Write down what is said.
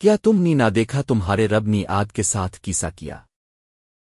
کیا تم نے نہ دیکھا تمہارے رب نے آد کے ساتھ کیسا کیا؟